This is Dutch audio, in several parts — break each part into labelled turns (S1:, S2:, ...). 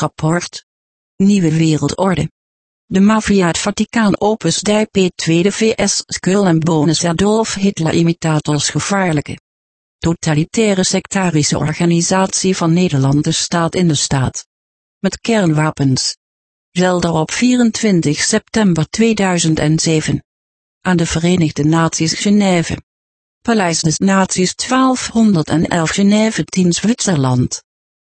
S1: Rapport. Nieuwe wereldorde. De maffia het Vaticaan Opus Dei P2 de VS Skull en Bonus Adolf Hitler imitators gevaarlijke. Totalitaire sectarische organisatie van Nederland de staat in de staat. Met kernwapens. Zelder op 24 september 2007. Aan de Verenigde Naties Genève. Paleis des Naties 1211 Genève 10 Zwitserland.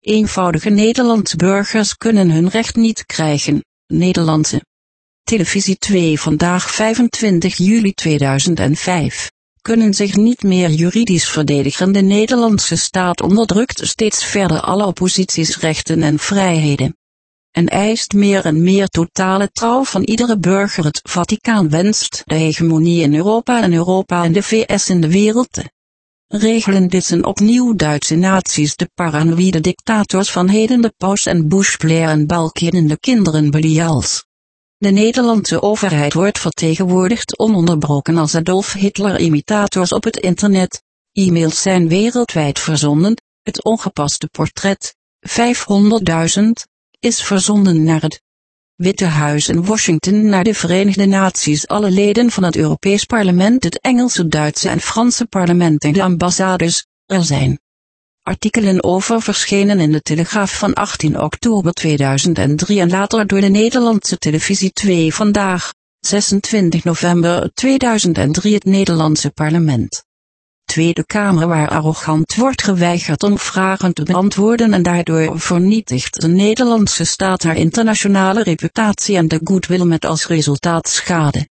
S1: Eenvoudige Nederlandse burgers kunnen hun recht niet krijgen, Nederlandse. Televisie 2 vandaag 25 juli 2005. Kunnen zich niet meer juridisch verdedigen. De Nederlandse staat onderdrukt steeds verder alle oppositiesrechten en vrijheden. En eist meer en meer totale trouw van iedere burger. Het Vaticaan wenst de hegemonie in Europa en Europa en de VS in de wereld regelen. Dit opnieuw Duitse naties, de paranoïde dictators van heden, de paus en Bush, Blair en Balkin en de kinderen Belials. De Nederlandse overheid wordt vertegenwoordigd ononderbroken als Adolf Hitler-imitators op het internet. E-mails zijn wereldwijd verzonden, het ongepaste portret, 500.000, is verzonden naar het Witte Huis in Washington naar de Verenigde Naties. Alle leden van het Europees Parlement, het Engelse, Duitse en Franse parlement en de ambassades, er zijn. Artikelen over verschenen in de Telegraaf van 18 oktober 2003 en later door de Nederlandse televisie 2 vandaag, 26 november 2003 het Nederlandse parlement. Tweede Kamer waar arrogant wordt geweigerd om vragen te beantwoorden en daardoor vernietigt de Nederlandse staat haar internationale reputatie en de goodwill met als resultaat schade.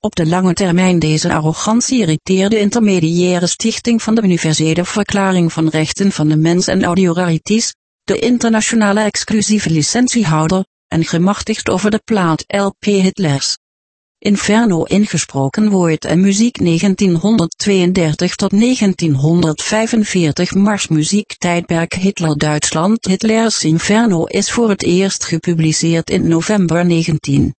S1: Op de lange termijn deze arrogantie irriteerde de intermediaire stichting van de Universele Verklaring van Rechten van de Mens en Audiorarities, de internationale exclusieve licentiehouder, en gemachtigd over de plaat LP Hitlers. Inferno ingesproken woord en muziek 1932 tot 1945 Marsmuziek tijdperk Hitler Duitsland Hitlers Inferno is voor het eerst gepubliceerd in november 19.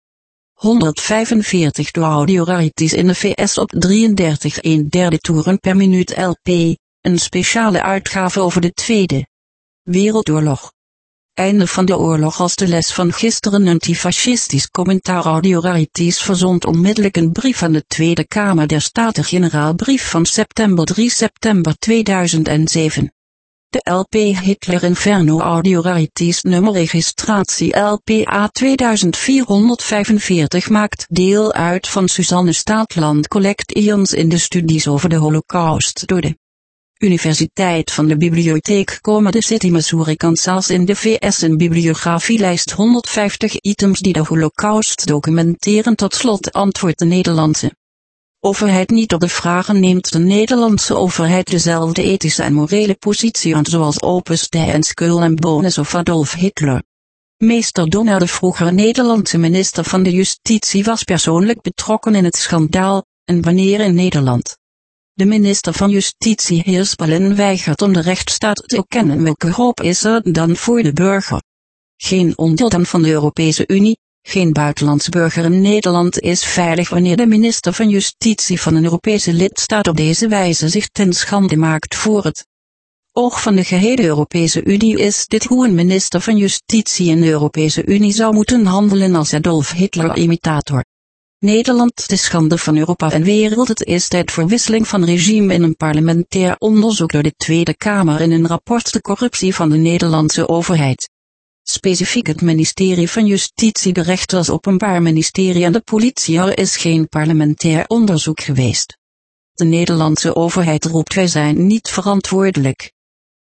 S1: 145 door Audio Rarities in de VS op 33 1 derde toeren per minuut LP, een speciale uitgave over de Tweede Wereldoorlog. Einde van de oorlog als de les van gisteren antifascistisch commentaar Audio Rarities verzond onmiddellijk een brief aan de Tweede Kamer der Staten-Generaal brief van september 3 september 2007. De LP Hitler Inferno Audio Rarities nummerregistratie LPA 2445 maakt deel uit van Suzanne Staatland Collections in de studies over de Holocaust door de Universiteit van de Bibliotheek Coma de City Missouri Kansas in de VS een bibliografielijst 150 items die de Holocaust documenteren tot slot antwoordt de Nederlandse overheid niet op de vragen neemt de Nederlandse overheid dezelfde ethische en morele positie aan zoals Opus Dei en en Bones of Adolf Hitler. Meester Donner de vroegere Nederlandse minister van de Justitie was persoonlijk betrokken in het schandaal, en wanneer in Nederland. De minister van Justitie Heerspalen weigert om de rechtsstaat te erkennen welke hoop is er dan voor de burger. Geen onderdeel van de Europese Unie, geen buitenlandse burger in Nederland is veilig wanneer de minister van Justitie van een Europese lidstaat op deze wijze zich ten schande maakt voor het oog van de gehele Europese Unie is dit hoe een minister van Justitie in de Europese Unie zou moeten handelen als Adolf Hitler-imitator. Nederland de schande van Europa en wereld het is tijd voor wisseling van regime in een parlementair onderzoek door de Tweede Kamer in een rapport de corruptie van de Nederlandse overheid specifiek het ministerie van Justitie de rechters openbaar ministerie en de politie er is geen parlementair onderzoek geweest. De Nederlandse overheid roept wij zijn niet verantwoordelijk.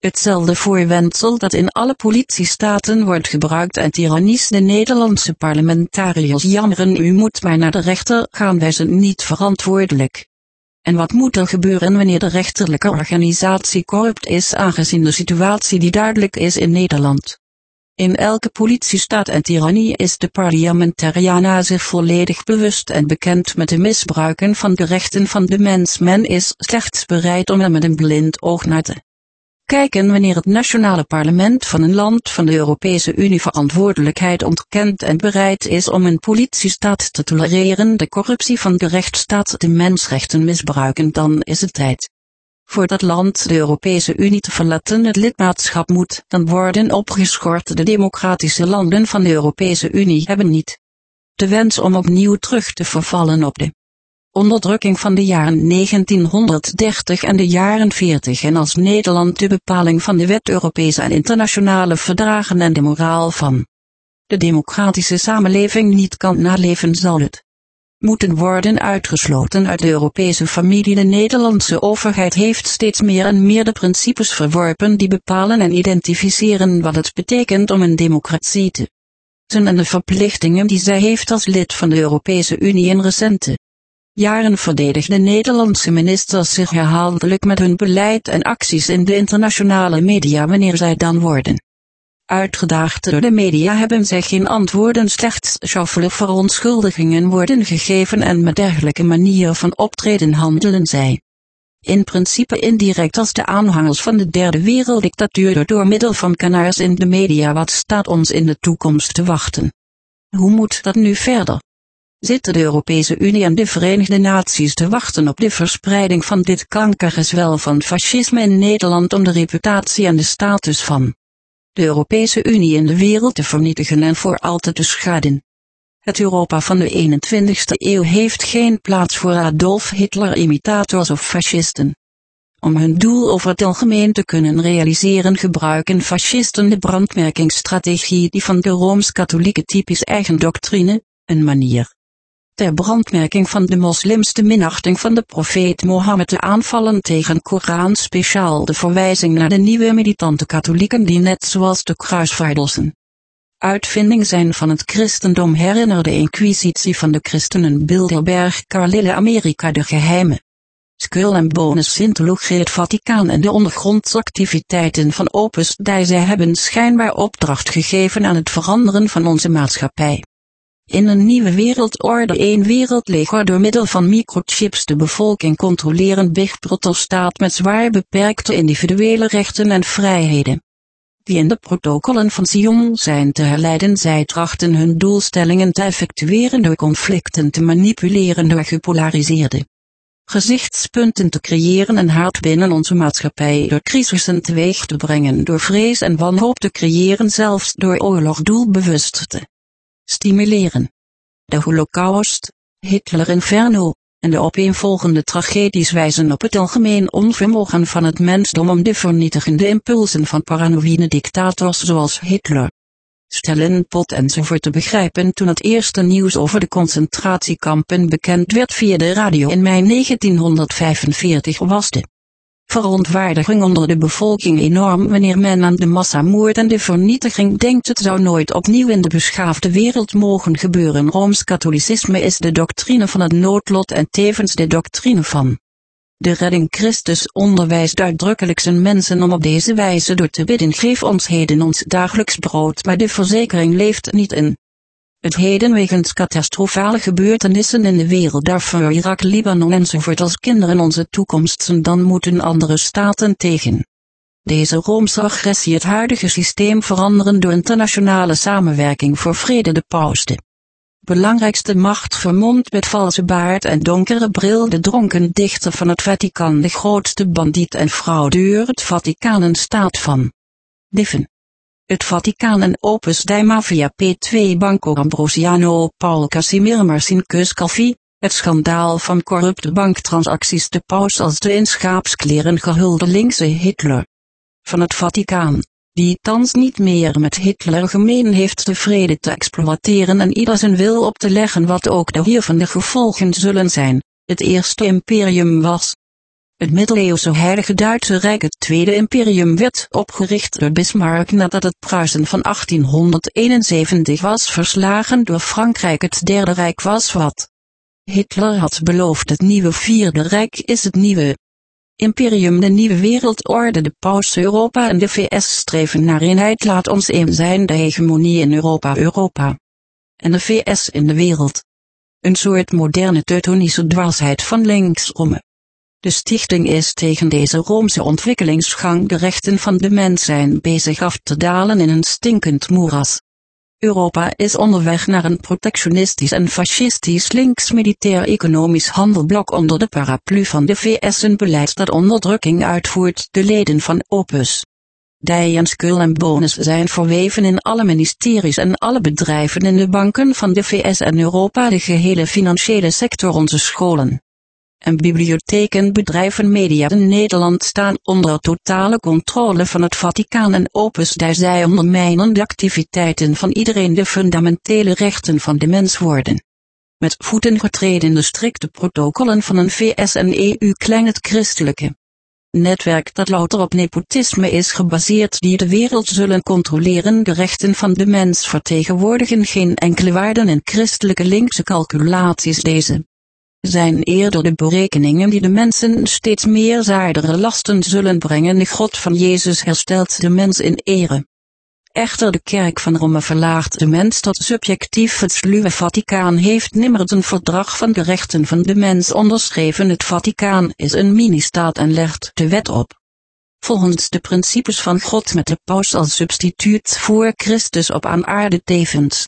S1: Hetzelfde voorwendsel dat in alle politiestaten wordt gebruikt en tyrannies de Nederlandse parlementariërs jammeren u moet maar naar de rechter gaan wij zijn niet verantwoordelijk. En wat moet er gebeuren wanneer de rechterlijke organisatie corrupt is aangezien de situatie die duidelijk is in Nederland? In elke politiestaat en tirannie is de parliamentariana zich volledig bewust en bekend met de misbruiken van de rechten van de mens. Men is slechts bereid om er met een blind oog naar te kijken wanneer het nationale parlement van een land van de Europese Unie verantwoordelijkheid ontkent en bereid is om een politiestaat te tolereren de corruptie van de rechtsstaat de mensrechten misbruiken dan is het tijd Voor dat land de Europese Unie te verlaten het lidmaatschap moet dan worden opgeschort. De democratische landen van de Europese Unie hebben niet de wens om opnieuw terug te vervallen op de onderdrukking van de jaren 1930 en de jaren 40 en als Nederland de bepaling van de wet Europese en internationale verdragen en de moraal van de democratische samenleving niet kan naleven zal het moeten worden uitgesloten uit de Europese familie. De Nederlandse overheid heeft steeds meer en meer de principes verworpen die bepalen en identificeren wat het betekent om een democratie te zijn en de verplichtingen die zij heeft als lid van de Europese Unie in recente jaren verdedigden Nederlandse ministers zich herhaaldelijk met hun beleid en acties in de internationale media wanneer zij dan worden uitgedaagd door de media hebben zij geen antwoorden slechts schaffele verontschuldigingen worden gegeven en met dergelijke manier van optreden handelen zij. In principe indirect als de aanhangers van de derde werelddictatuur door middel van kanaars in de media wat staat ons in de toekomst te wachten. Hoe moet dat nu verder? Zitten de Europese Unie en de Verenigde Naties te wachten op de verspreiding van dit kankergezwel van fascisme in Nederland om de reputatie en de status van de Europese Unie in de wereld te vernietigen en voor altijd te schaden. Het Europa van de 21ste eeuw heeft geen plaats voor Adolf Hitler-imitators of fascisten. Om hun doel over het algemeen te kunnen realiseren gebruiken fascisten de brandmerkingsstrategie die van de Rooms-Katholieke typisch eigen doctrine, een manier ter brandmerking van de moslims de minachting van de profeet Mohammed de aanvallen tegen Koran speciaal de verwijzing naar de nieuwe militante katholieken die net zoals de kruisvaardelsen uitvinding zijn van het christendom herinner de inquisitie van de christenen Bilderberg Carlile Amerika de geheime Skull en Bonus Scientologie het Vaticaan en de ondergrondsactiviteiten van Opus Dei zij hebben schijnbaar opdracht gegeven aan het veranderen van onze maatschappij. In een nieuwe wereldorde één wereldleger door middel van microchips de bevolking controleren Big Brother staat met zwaar beperkte individuele rechten en vrijheden. Die in de protocollen van Sion zijn te herleiden zij trachten hun doelstellingen te effectueren door conflicten te manipuleren door gepolariseerde gezichtspunten te creëren en haat binnen onze maatschappij door crisissen teweeg te brengen door vrees en wanhoop te creëren zelfs door oorlog doelbewust te stimuleren. De Holocaust, Hitler Inferno, en de opeenvolgende tragedies wijzen op het algemeen onvermogen van het mensdom om de vernietigende impulsen van paranoïde dictators zoals Hitler, Stalin, Pot enzovoort te begrijpen toen het eerste nieuws over de concentratiekampen bekend werd via de radio in mei 1945 was verontwaardiging onder de bevolking enorm wanneer men aan de massamoord en de vernietiging denkt. Het zou nooit opnieuw in de beschaafde wereld mogen gebeuren. Rooms-katholicisme is de doctrine van het noodlot en tevens de doctrine van de redding. Christus onderwijst uitdrukkelijk zijn mensen om op deze wijze door te bidden. Geef ons heden ons dagelijks brood maar de verzekering leeft niet in het heden wegens catastrofale gebeurtenissen in de wereld daarvoor Irak, Libanon enzovoort als kinderen onze toekomst zijn dan moeten andere staten tegen. Deze Roomse agressie het huidige systeem veranderen door internationale samenwerking voor vrede de paus de belangrijkste macht vermomd met valse baard en donkere bril de dronken dichter van het Vaticaan de grootste bandiet en fraudeur het Vaticaan een staat van diffen het Vaticaan en Opus Dei Mafia P2 Banco Ambrosiano Paul Casimir Marcinkus Calvi, het schandaal van corrupte banktransacties de paus als de in schaapskleren gehulde linkse Hitler. Van het Vaticaan, die thans niet meer met Hitler gemeen heeft de vrede te exploiteren en ieder zijn wil op te leggen wat ook de hiervan de gevolgen zullen zijn, het eerste imperium was, het middeleeuwse Heilige Duitse Rijk het Tweede Imperium werd opgericht door Bismarck nadat het Pruisen van 1871 was verslagen door Frankrijk het Derde Rijk was wat Hitler had beloofd het nieuwe Vierde Rijk is het nieuwe Imperium de nieuwe wereldorde de paus Europa en de VS streven naar eenheid laat ons een zijn de hegemonie in Europa Europa en de VS in de wereld. Een soort moderne teutonische dwaasheid van linksom. De stichting is tegen deze Roomse ontwikkelingsgang de rechten van de mens zijn bezig af te dalen in een stinkend moeras. Europa is onderweg naar een protectionistisch en fascistisch links militair economisch handelblok onder de paraplu van de VS een beleid dat onderdrukking uitvoert. De leden van Opus Dei Skul en Bonus zijn verweven in alle ministeries en alle bedrijven in de banken van de VS en Europa de gehele financiële sector onze scholen en bibliotheken bedrijven media in Nederland staan onder totale controle van het Vaticaan en Opus Dei zij ondermijnen de activiteiten van iedereen de fundamentele rechten van de mens worden. Met voeten getreden de strikte protocollen van een VS en EU klein het christelijke netwerk dat louter op nepotisme is gebaseerd die de wereld zullen controleren de rechten van de mens vertegenwoordigen geen enkele waarden en christelijke linkse calculaties deze zijn eerder de berekeningen die de mensen steeds meer zwaardere lasten zullen brengen. De God van Jezus herstelt de mens in ere. Echter de kerk van Rome verlaagt de mens tot subjectief het sluwe Vaticaan heeft nimmer een verdrag van de rechten van de mens onderschreven. Het Vaticaan is een ministaat en legt de wet op. Volgens de principes van God met de paus als substituut voor Christus op aan aarde tevens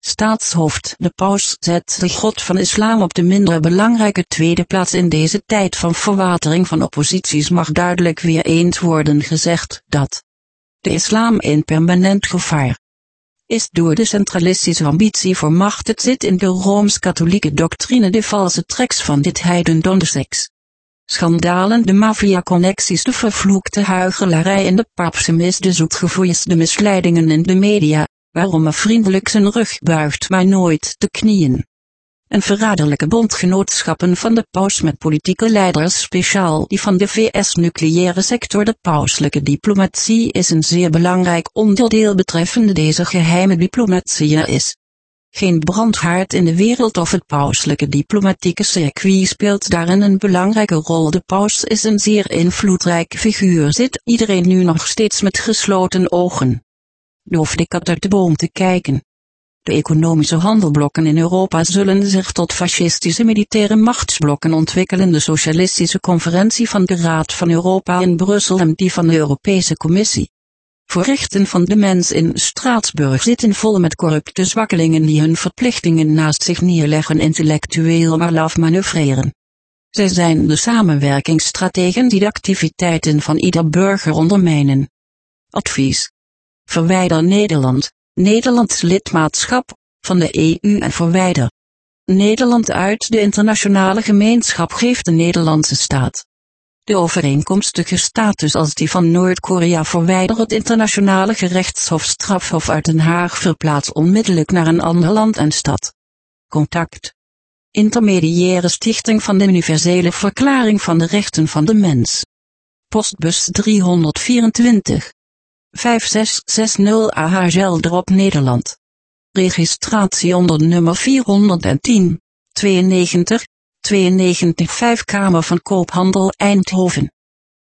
S1: staatshoofd. De paus zet de god van islam op de minder belangrijke tweede plaats in deze tijd van verwatering van opposities mag duidelijk weer eens worden gezegd dat de islam in permanent gevaar is door de centralistische ambitie voor macht. Het zit in de Rooms-katholieke doctrine de valse treks van dit heidendom de seks. Schandalen, de maffia-connecties, de vervloekte huichelarij en de papsemis, de zoetgevoeis, de misleidingen in de media, waarom een vriendelijk zijn rug buigt maar nooit de knieën. En verraderlijke bondgenootschappen van de paus met politieke leiders speciaal die van de VS-nucleaire sector de pauselijke diplomatie is een zeer belangrijk onderdeel betreffende deze geheime diplomatie is. Geen brandhaard in de wereld of het pauselijke diplomatieke circuit speelt daarin een belangrijke rol. De paus is een zeer invloedrijk figuur. Zit iedereen nu nog steeds met gesloten ogen? Of de kat uit de boom te kijken. De economische handelblokken in Europa zullen zich tot fascistische militaire machtsblokken ontwikkelen. De socialistische conferentie van de Raad van Europa in Brussel en die van de Europese Commissie. Voor rechten van de mens in Straatsburg zitten vol met corrupte zwakkelingen die hun verplichtingen naast zich neerleggen intellectueel maar laf manoeuvreren. Zij zijn de samenwerkingsstrategen die de activiteiten van ieder burger ondermijnen. Advies Verwijder Nederland, Nederlands lidmaatschap van de EU en verwijder Nederland uit de internationale gemeenschap geeft de Nederlandse staat. De overeenkomstige status als die van Noord-Korea verwijder het internationale gerechtshof strafhof uit Den Haag verplaats onmiddellijk naar een ander land en stad. Contact. Intermediaire stichting van de Universele Verklaring van de Rechten van de Mens. Postbus 324. 5660 AH Geldrop Nederland. Registratie onder nummer 410, 92, 92 5 Kamer van Koophandel Eindhoven.